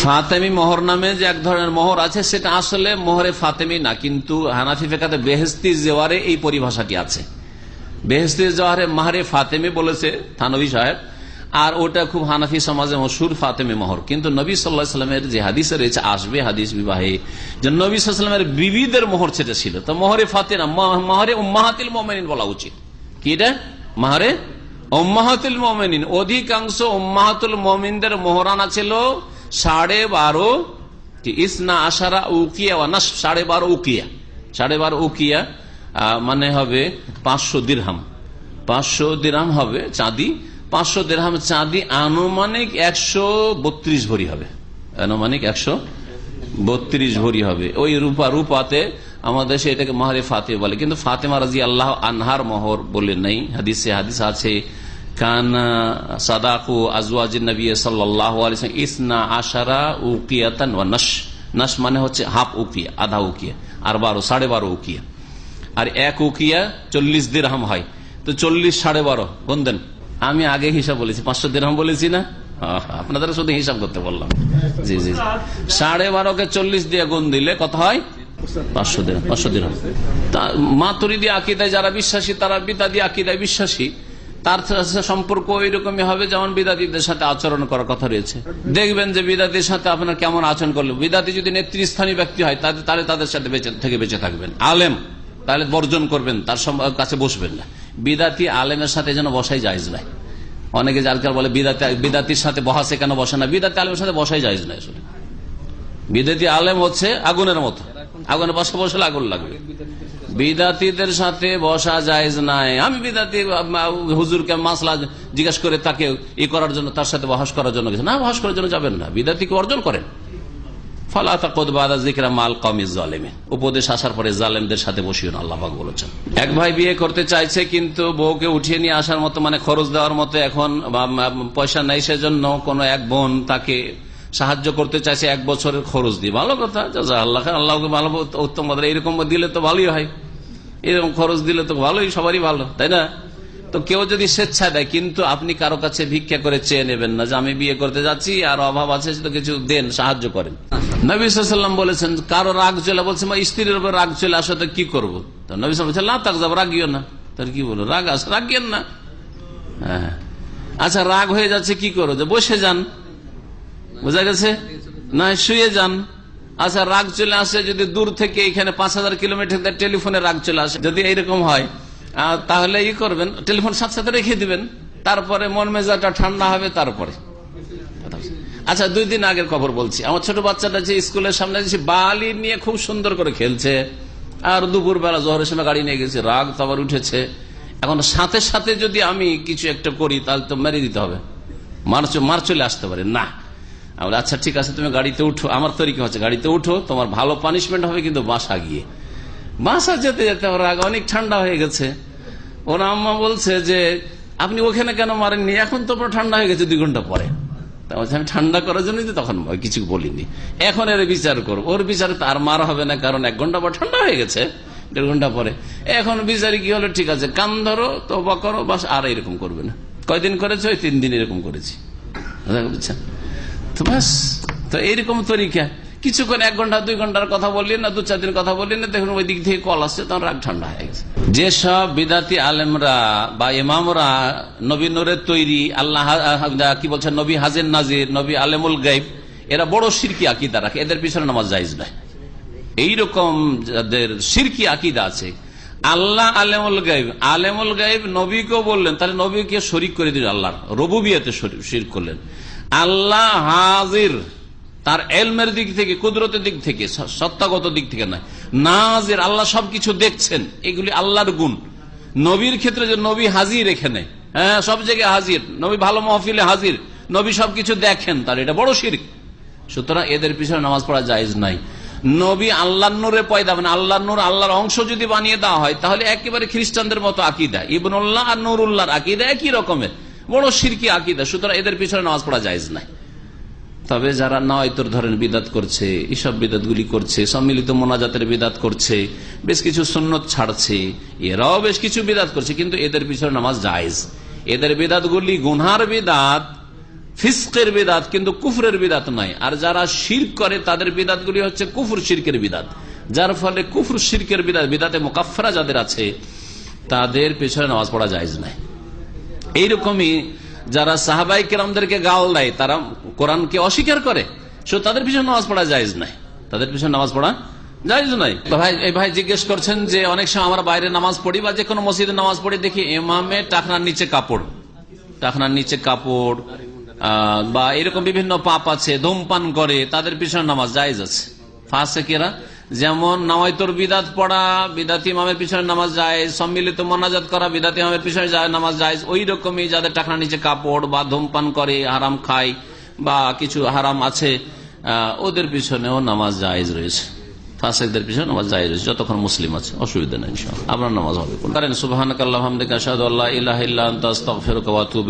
ফাতেমি মোহর নামে যে এক ধরনের মোহর আছে, সেটা আসলে মোহরে ফাতেমি না, কিন্তু হানাফি ফেকাতে বেহেস্তি জেওয়ারে এই পরিভাষাটি আছে। বেহেস্তি জওয়ারে মাহারে ফাতেমি বলেছে থানবী সাহেব, আর ওটা খুব হানাফি সমাজে মশুর ফাতেমে মোহর। কিন্তু নবী সাল্লাহ সাল্লামের যে হাদিসে রয়েছে, আসবে হাদিস বিবাহে, যে নবী সাল্লামের বিবিদের মোহর সেটা ছিল। তো মোহরে ফাতে না মহরে উম্মাহাতিল মোমেনিন বলা উচিত। কি এটা? মাহরে উম্মাহাতুল মোমেনিন। অধিকাংশ উম্মাহাতুল মোমিনদের মোহরানা ছিল সাড়ে বারো ইসনা আশারা উকিয়া না সাড়ে বারো উকিয়া। সাড়ে বারো উকিয়া মানে হবে পাঁচশো দিরহাম। পাঁচশো দিরহাম হবে চাঁদি। পাঁচশো দেড়হাম চাঁদি আনুমানিক একশো বত্রিশ ভরি হবে। আনুমানিক একশো বত্রিশ ভরি হবে। ওই রূপা, রূপাতে আমাদের দেশে এটাকে মাহারে ফাতে বলে। কিন্তু ফাতেমা রাজি আল্লাহ আনহার মহর বলে নেই। হাদিসে হাদিস আছে। আশারা মানে হচ্ছে হাফ উকিয়া আধা উকিয়া আর বারো সাড়ে বারো উকিয়া আর এক উকিয়া চল্লিশ হয়। তো চল্লিশ সাড়ে বারো আমি আগে হিসাব বলেছি। পাঁচশো দিরহাম বলেছি না? আপনাদের শুধু হিসাব করতে বললাম। জি জি সাড়ে বারোকে চল্লিশ দিয়ে গুণ দিলে কত হয়? পাঁচশো দিন পাঁচশো দিন মাতুরিদি আকিদায় যারা বিশ্বাসী তারা বিদাদি আকিদায় বিশ্বাসী। তার সম্পর্ক ওই রকমই হবে যেমন বিদাতিদের সাথে আচরণ করার কথা রয়েছে। দেখবেন যে বিদাতির সাথে আপনার কেমন আচরণ করল বিদাতি যদি নেতৃস্থানীয় ব্যক্তি হয় তাহলে তাদের সাথে বেঁচে থেকে বেঁচে থাকবেন। আলেম, তাহলে বর্জন করবেন, তার কাছে বসবেন না। বিদাতি আলেমের সাথে যেন বসাই যায় নাই। অনেকে যার আজকাল বলে, বিদাতি, বিদাতির সাথে বহাসে কেন বসে না? বিদাতি আলেমের সাথে বসাই যায় না আসলে। বিদাতি আলেম হচ্ছে আগুনের মতো। আগুনে বসা বসলে আগুন লাগবে। বিদাতিদের সাথে বসা যায় নাই। আমি বিদাতি হুজুরকে মাসলা জিজ্ঞাসা করে তাকে ই করার জন্য, তার সাথে বহাস করার জন্য না, বহাস করার জন্য যাবেন না। বিদাতিকে অর্জন করেন? উপদেশ আসার পরে জালেমদের সাথে বলেছেন। এক ভাই বিয়ে করতে চাইছে, কিন্তু বউকে উঠিয়ে নিয়ে আসার মতো মানে খরচ দেওয়ার মতো এখন পয়সা নেই কোন এক বোন তাকে সাহায্য করতে চাইছে, এক বছরের খরচ দিয়ে। ভালো কথা আল্লাহ আল্লাহকে ভালো, উত্তম এরকম দিলে তো ভালোই হয়। এরকম খরচ দিলে তো ভালোই, সবারই ভালো, তাই না? তো কেউ যদি স্বেচ্ছা দেয়, কিন্তু আপনি কারও কাছে ভিক্ষা করে চেয়ে নেবেন না যে আমি বিয়ে করতে যাচ্ছি, আর অভাব আছে তো কিছু দেন, সাহায্য করেন। নবীলাম বলেছেন, কারও রাগ চলে, বলছে স্ত্রীর উপর রাগ চলে আসো, তো কি করব? তো নবী বলছেন না তাক যাব রাগিও না। তার কি বলো রাগ আস, রাগিয়েন না। হ্যাঁ। আচ্ছা রাগ হয়ে যাচ্ছে, কি করো? যে বসে যান। বোঝা গেছে? না, শুয়ে যান। আচ্ছা রাগ চলে আসে যদি দূর থেকে এখানে পাঁচ হাজার কিলোমিটার টেলিফোনে রাগ চলে আসে, যদি এইরকম হয় তাহলে ই করবেন, টেলিফোন সাথে সাথে রেখে দিবেন, তারপরে মন মেজাটা ঠান্ডা হবে তারপরে। আচ্ছা দুই দিন আগের খবর বলছি। আমার ছোট বাচ্চাটা যে স্কুলের সামনে বালি নিয়ে খুব সুন্দর করে খেলছে, আর দুপুর বেলা জহরের সময় গাড়ি নিয়ে গেছে, রাগ আবার উঠেছে। এখন সাথে সাথে যদি আমি কিছু একটা করি, তাহলে তো মেরে দিতে হবে। মার মার চলে আসতে পারে। না আমরা আচ্ছা ঠিক আছে, তুমি গাড়িতে উঠো। আমার তরিকা হচ্ছে? গাড়িতে উঠো, তোমার ভালো পানিশমেন্ট হবে কিন্তু বাসা গিয়ে। বাসা যেতে যেতে ওর আগে অনেক ঠান্ডা হয়ে গেছে। ওর আম্মা বলছে যে, আপনি ওখানে কেন মারেননি? এখন তো ঠান্ডা হয়ে গেছে, দুই ঘণ্টা পরে। আমি ঠান্ডা করার জন্যই তো তখন কিছু বলিনি। এখন এর বিচার করব ওর বিচারে তার মারা হবে না, কারণ এক ঘণ্টা পর ঠান্ডা হয়ে গেছে, দেড় ঘণ্টা পরে। এখন বিচারে কি হলো? ঠিক আছে, কান ধরো তো বা করো, বাস, আর এরকম করবে না। কয়দিন করেছে? ওই তিন দিন এরকম করেছি। বুঝছেন তো এইরকম তরিকা। কিছুক্ষণ এক ঘণ্টা, দুই ঘণ্টার কথা বললেন না, দু চার দিন কথা বললেন না, দেখুন ওই দিক থেকে কল আসছে, তখন রাগ ঠান্ডা হয়ে গেছে। যেসব বিদাতি আলেমরা বা ইমামরা নবী নোরের তৈরি, আল্লাহ কি বলছেন নবী হাজির নাজির, নবী আলেমুল গাইব, এরা বড় সিরকি আকিদা রাখে, এদের পিছনে নামাজ যাইজ নয়। এইরকম যাদের সিরকি আকিদা আছে, আল্লাহ আলেমুল গাইব আলেমুল গাইব নবীকেও বললেন, তাহলে নবীকে শরিক করে দিলেন আল্লাহ রবুবিয়াতে শির করলেন। আল্লাহ হাজির। তার এলমের দিক থেকে, কুদরতের দিক থেকে সত্তাগত দিক থেকে নয়। নাজির, আল্লাহ সবকিছু দেখছেন। এগুলি আল্লাহর গুণ। নবীর ক্ষেত্রে যে নবী হাজির এখানে হ্যাঁ সব জায়গায় হাজির। নবী ভালো মহফিলে হাজির। নবী সবকিছু দেখেন, তার এটা বড় শির সুতরাং এদের পিছনে নামাজ পড়া যায় নাই নবী আল্লাহ নূরে পয়দা মানে আল্লাহ নূর, আল্লাহর অংশ যদি বানিয়ে দেওয়া হয়, তাহলে একেবারে খ্রিস্টানদের মতো আকিদা। ইবনুল্লাহ আর নুরুল্লাহর আকিদা একই রকমের। বড় সিরকি আকিদা, সুতরাং এদের পিছনে নামাজ পড়া যায় নাই। তবে যারা নয়তর ধরেন বিদাত করছে এইসব বিদাত গুলি করছে, সম্মিলিত মোনাজাতের বিদাত করছে, বেশ কিছু সুন্নত ছাড়ছে, এরাও বেশ কিছু বিদাত করছে, কিন্তু এদের পিছনে নামাজ জায়জ। এদের বিদাত গুলি গুনহার বিদাত, ফিসকের বিদাত, কিন্তু কুফরের বিদাত নয় আর যারা শির করে, তাদের বিদাতগুলি হচ্ছে কুফর শিরকের বিদাত। যার ফলে কুফর শিরকের বিদাত, বিদাতে মোকাফরা যাদের আছে, তাদের পেছনে নামাজ পড়া যায় নাই। এইরকমই যারা সাহাবাই কেরামদেরকে গাল দেয়, তারা কোরআনকে অস্বীকার করে। সো তাদের পিছনে নামাজ পড়া যায় নাই তাদের পিছনে নামাজ পড়া জায়জ নাই ভাই, এই ভাই জিজ্ঞেস করছেন যে অনেক সময় আমরা বাইরে নামাজ পড়ি বা যে কোনো মসজিদে নামাজ পড়ি দেখি এমামে টাকনার নিচে কাপড়। টাকনার নিচে কাপড় বা এরকম বিভিন্ন পাপ আছে, ধূমপান করে, তাদের পিছনে নামাজ জায়েজ আছে। ফাঁসে কেরা যেমন নামাইতর বিদাত পড়া, বিদাতি ইমামের পিছনে নামাজ যায় সম্মিলিত মনাজাত করা, বিদাতি ইমামের পিছনে যায় নামাজ যায় ওই রকমই যাদের টাকনার নিচে কাপড় বা ধূমপান করে, হারাম খায় বা কিছু হারাম আছে ওদের পিছনেও নামাজ জায়েজ রয়েছে। পিছনে নামাজ জায়েজ রয়েছে। যতক্ষণ মুসলিম আছে, অসুবিধা নেই আপনার নামাজ হবে করেন ইলাহা